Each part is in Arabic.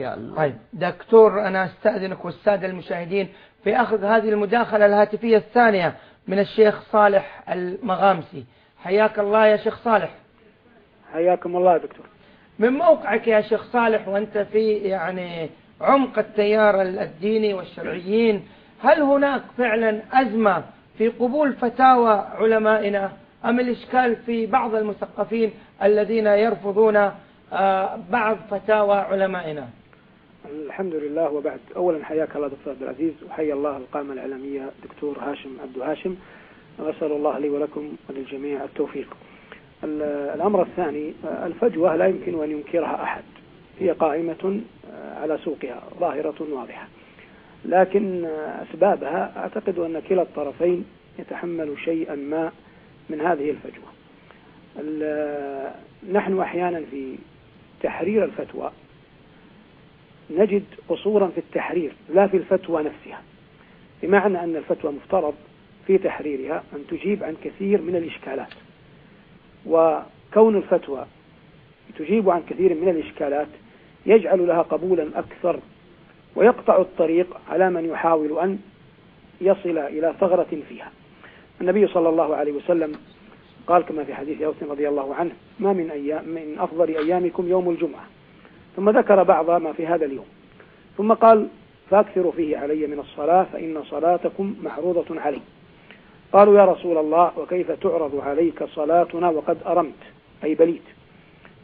يا الله. طيب دكتور أنا أستأذنك والسادة المشاهدين في أخذ هذه المداخلة الهاتفية الثانية من الشيخ صالح المغامسي. حياك الله يا شيخ صالح. حياكم الله يا دكتور. من موقعك يا شيخ صالح وأنت في يعني عمق التيار الديني والشرعيين هل هناك فعلا أزمة في قبول فتاوى علمائنا أم الإشكال في بعض المثقفين الذين يرفضون آه، بعض فتاوى علمائنا؟ الحمد لله وبعد. أولا حياك الله دكتور عبد العزيز وحيا الله القامة الإعلامية دكتور هاشم عبد هاشم وأسأل الله لي ولكم وللجميع التوفيق. الأمر الثاني الفجوة لا يمكن أن ينكرها أحد. هي قائمة على سوقها ظاهرة واضحة. لكن أسبابها أعتقد أن كلا الطرفين يتحمل شيئا ما من هذه الفجوة. نحن أحيانا في تحرير الفتوى نجد قصورا في التحرير لا في الفتوى نفسها. بمعنى أن الفتوى مفترض في تحريرها أن تجيب عن كثير من الإشكالات. وكون الفتوى تجيب عن كثير من الإشكالات يجعل لها قبولا أكثر ويقطع الطريق على من يحاول أن يصل إلى ثغرة فيها. النبي صلى الله عليه وسلم قال كما في حديث أوس رضي الله عنه ما من أيام من أفضل أيامكم يوم الجمعة. ثم ذكر بعض ما في هذا اليوم. ثم قال فاكثروا فيه علي من الصلاة فإن صلاتكم معروضة علي. قالوا يا رسول الله وكيف تعرض عليك صلاتنا وقد أرمت؟ أي بليت.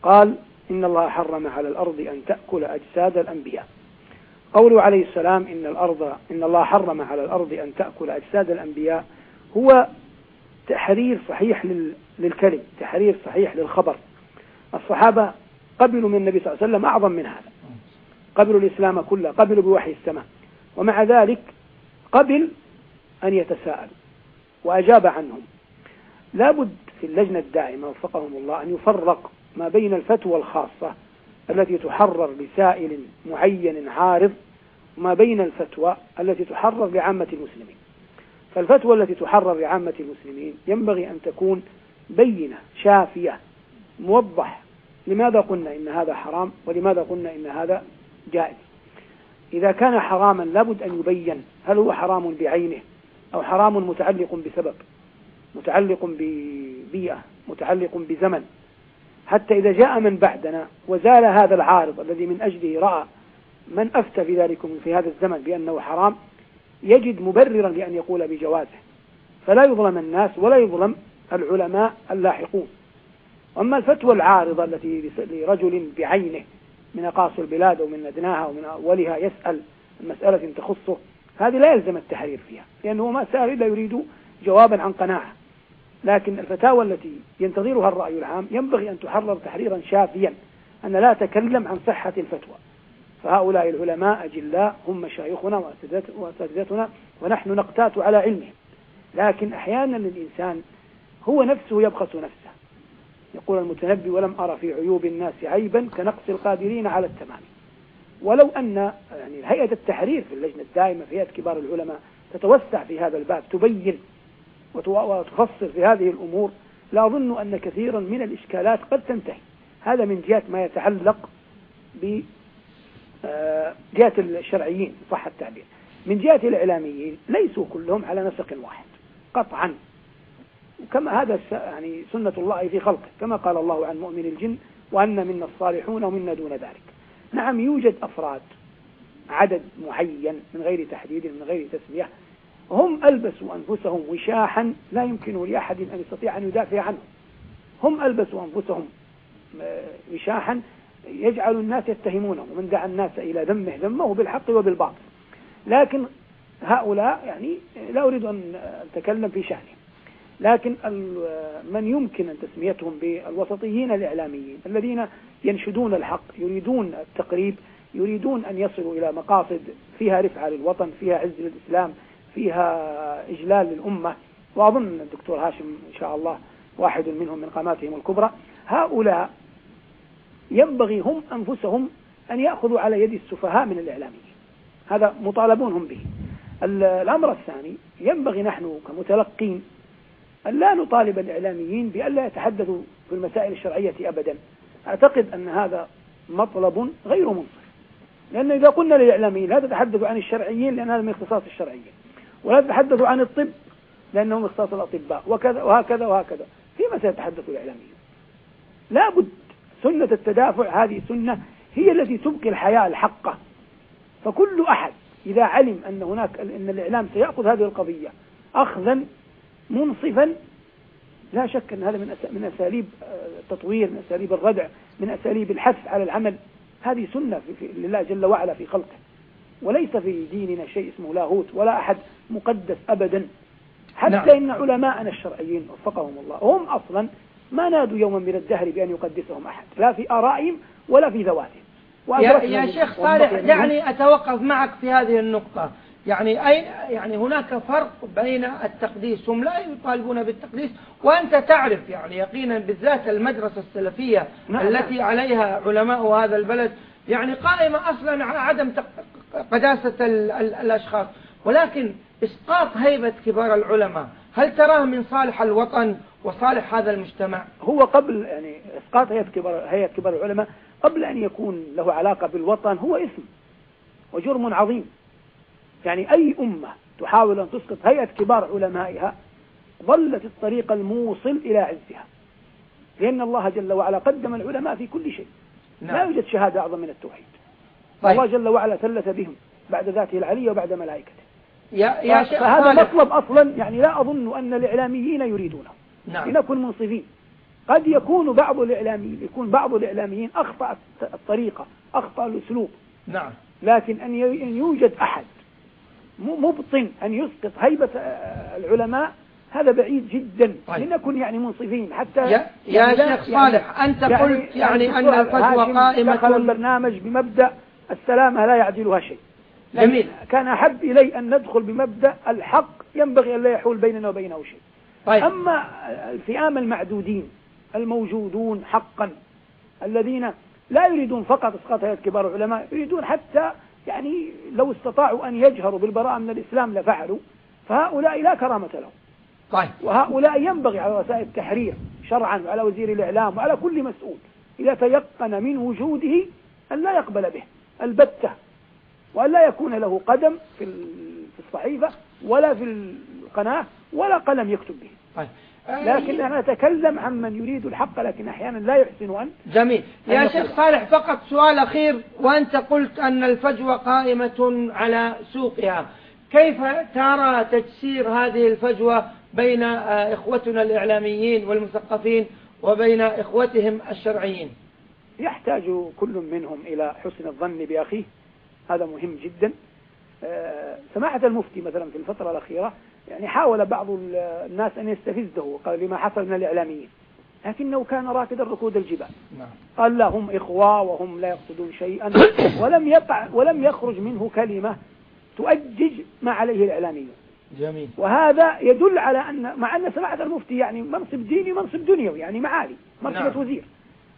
قال إن الله حرم على الأرض أن تأكل أجساد الأنبياء. قوله عليه السلام إن الأرض إن الله حرم على الأرض أن تأكل أجساد الأنبياء هو تحرير صحيح للكلم تحرير صحيح للخبر. الصحابة قبلوا من النبي صلى الله عليه وسلم أعظم من هذا. قبلوا الإسلام كله قبلوا بوحي السماء. ومع ذلك قبل أن يتساءل وأجاب عنهم. لابد في اللجنة الدائمة وفقهم الله أن يفرق ما بين الفتوى الخاصة التي تحرر لسائل معين عارض وما بين الفتوى التي تحرر لعامة المسلمين. فالفتوى التي تحرر لعامة المسلمين ينبغي أن تكون بينة شافية موضح لماذا قلنا إن هذا حرام ولماذا قلنا إن هذا جائز؟ إذا كان حراما لابد أن يبين هل هو حرام بعينه أو حرام متعلق بسبب متعلق ببيئة متعلق بزمن. حتى إذا جاء من بعدنا وزال هذا العارض الذي من أجله رأى من أفتى في ذلك في هذا الزمن بأنه حرام يجد مبررا لأن يقول بجوازه. فلا يظلم الناس ولا يظلم العلماء اللاحقون. أما الفتوى العارضة التي لرجل بعينه من أقاصي البلاد أو من أدناها أو من أولها يسأل مسألة تخصه هذه لا يلزم التحرير فيها لأنه ما سأل إلا يريد جوابا عن قناعة. لكن الفتاوى التي ينتظرها الرأي العام ينبغي أن تحرر تحريرا شافيا أن لا تكلم عن صحة الفتوى. فهؤلاء العلماء أجلاء هم مشايخنا وأساتذتنا ونحن نقتات على علمهم. لكن أحيانا الإنسان هو نفسه يبخس نفسه. يقول المتنبي ولم أرى في عيوب الناس عيبا كنقص القادرين على التمام. ولو أن يعني هيئة التحرير في اللجنة الدائمة في هيئة كبار العلماء تتوسع في هذا الباب تبين وتفصل في هذه الأمور لا أظن أن كثيرا من الإشكالات قد تنتهي. هذا من جهة ما يتعلق ب آه، جهة الشرعيين صح التعبير. من جهة الإعلاميين ليسوا كلهم على نسق واحد قطعا. كما هذا يعني سنة الله في خلقه كما قال الله عن مؤمن الجن وأن منا الصالحون ومنا دون ذلك. نعم يوجد أفراد عدد معين من غير تحديد من غير تسمية هم ألبسوا أنفسهم وشاحا لا يمكن لأحد أن يستطيع أن يدافع عنه هم ألبسوا أنفسهم آه، وشاحا يجعل الناس يتهمونه ومن دعا الناس إلى ذمه ذمه بالحق وبالباطل. لكن هؤلاء يعني لا أريد أن أتكلم في شأنهم. لكن من يمكن أن تسميتهم بالوسطيين الإعلاميين الذين ينشدون الحق يريدون التقريب يريدون أن يصلوا إلى مقاصد فيها رفعة للوطن فيها عز للإسلام فيها إجلال للأمة. وأظن الدكتور هاشم إن شاء الله واحد منهم من قاماتهم الكبرى. هؤلاء ينبغي هم أنفسهم أن يأخذوا على يد السفهاء من الإعلاميين. هذا مطالبون هم به الأمر الثاني ينبغي نحن كمتلقين أن لا نطالب الإعلاميين بأن لا يتحدثوا في المسائل الشرعية أبدا. أعتقد أن هذا مطلب غير منصف لأن إذا قلنا للإعلاميين لا تتحدثوا عن الشرعيين لأن هذا من اختصاص الشرعيين ولا تتحدثوا عن الطب لأنهم اختصاص الأطباء. وكذا وهكذا وهكذا. فيما سيتحدث الإعلاميين. لابد سنة التدافع هذه سنة هي التي تبقي الحياة الحقة. فكل أحد إذا علم أن هناك أن الإعلام سيأخذ هذه القضية أخذا منصفا لا شك أن هذا من من أساليب التطوير من أساليب الردع من أساليب الحث على العمل. هذه سنة في, في لله جل وعلا في خلقه. وليس في ديننا شيء اسمه لاهوت ولا أحد مقدس أبدا. حتى نعم. إن علماءنا الشرعيين وفقهم الله هم أصلا ما نادوا يوما من الدهر بأن يقدسهم أحد لا في آرائهم ولا في ذواتهم. يا, يا شيخ صالح دعني أتوقف معك في هذه النقطة. يعني أي يعني هناك فرق بين التقديس هم لا يطالبون بالتقديس وأنت تعرف يعني يقينا بالذات المدرسة السلفية نعم. التي عليها علماء هذا البلد يعني قائمة أصلا على عدم قداسة الأشخاص. ولكن إسقاط هيبة كبار العلماء هل تراه من صالح الوطن وصالح هذا المجتمع؟ هو قبل يعني إسقاط هيئة كبار, هيئة كبار العلماء قبل أن يكون له علاقة بالوطن هو اسم وجرم عظيم. يعني أي أمة تحاول أن تسقط هيئة كبار علمائها ظلت الطريق الموصل إلى عزها. لأن الله جل وعلا قدم العلماء في كل شيء. نعم. لا يوجد شهادة أعظم من التوحيد. طيب. الله جل وعلا ثلث بهم بعد ذاته العلية وبعد ملائكته. يا يا فهذا مطلب أصلا يعني لا أظن أن الإعلاميين يريدونه. نعم. لنكن منصفين. قد يكون بعض الإعلاميين يكون بعض الإعلاميين أخطأ الطريقة أخطأ الأسلوب. نعم. لكن أن يوجد أحد مبطن أن يسقط هيبة العلماء. هذا بعيد جدا. طيب. لنكن يعني منصفين. حتى يا, يا يعني شيخ صالح يعني أنت يعني قلت يعني, يعني أن الفتوى قائمة دخل البرنامج بمبدأ السلامة لا يعدلها شيء. جميل. كان أحب إلي أن ندخل بمبدأ الحق ينبغي أن لا يحول بيننا وبينه شيء. طيب. أما الفئام المعدودين الموجودون حقا الذين لا يريدون فقط إسقاط هيئة كبار العلماء يريدون حتى يعني لو استطاعوا أن يجهروا بالبراءة من الإسلام لفعلوا فهؤلاء لا كرامة لهم طيب. وهؤلاء ينبغي على وسائل التحرير شرعا وعلى وزير الإعلام وعلى كل مسؤول إذا تيقن من وجوده أن لا يقبل به البتة وأن لا يكون له قدم في الصحيفة ولا في القناة ولا قلم يكتب به طيب. لكن أنا أتكلم عن من يريد الحق لكن أحيانا لا يحسن أن جميل. يا شيخ صالح فقط سؤال أخير وأنت قلت أن الفجوة قائمة على سوقها. كيف ترى تجسير هذه الفجوة بين آه، إخوتنا الإعلاميين والمثقفين وبين إخوتهم الشرعيين؟ يحتاج كل منهم إلى حسن الظن بأخيه. هذا مهم جدا. آه، سماحة المفتي مثلا في الفترة الأخيرة يعني حاول بعض الناس أن يستفزه قال لما حصل من الإعلاميين. لكنه كان راكدا ركود الجبال. نعم. قال لا هم إخوة وهم لا يقصدون شيئا ولم يقع ولم يخرج منه كلمة تؤجج ما عليه الإعلاميون. جميل. وهذا يدل على أن مع أن سماحة المفتي يعني منصب ديني منصب دنيوي يعني معالي مرتبة نعم. وزير.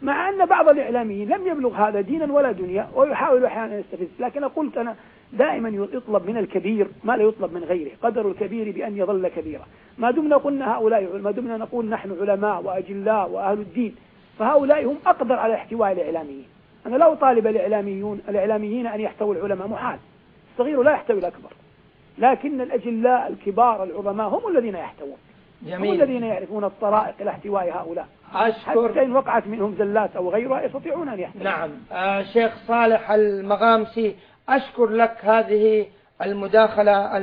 مع أن بعض الإعلاميين لم يبلغ هذا دينا ولا دنيا ويحاول أحيانا يستفز لكن قلت أنا دائما يطلب من الكبير ما لا يطلب من غيره قدر الكبير بأن يظل كبيرا. ما دمنا قلنا هؤلاء ما دمنا نقول نحن علماء وأجلاء وأهل الدين فهؤلاء هم أقدر على احتواء الإعلاميين. أنا لا أطالب الإعلاميون الإعلاميين أن يحتووا العلماء محال الصغير لا يحتوي الأكبر لكن الأجلاء الكبار العظماء هم الذين يحتوون. جميل. هم الذين يعرفون الطرائق إلى احتواء هؤلاء. أشكر. حتى إن وقعت منهم زلات أو غيرها يستطيعون أن يحتوون نعم. آه شيخ صالح المغامسي أشكر لك هذه المداخلة